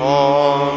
Amen.